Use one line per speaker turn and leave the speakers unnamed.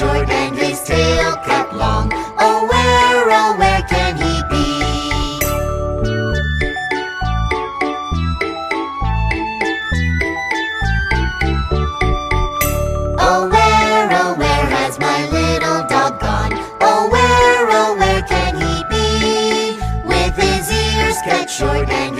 short and his tail cut long. Oh, where, oh, where can he be? Oh, where, oh, where has my little dog gone? Oh, where, oh, where can he be? With his ears cut short and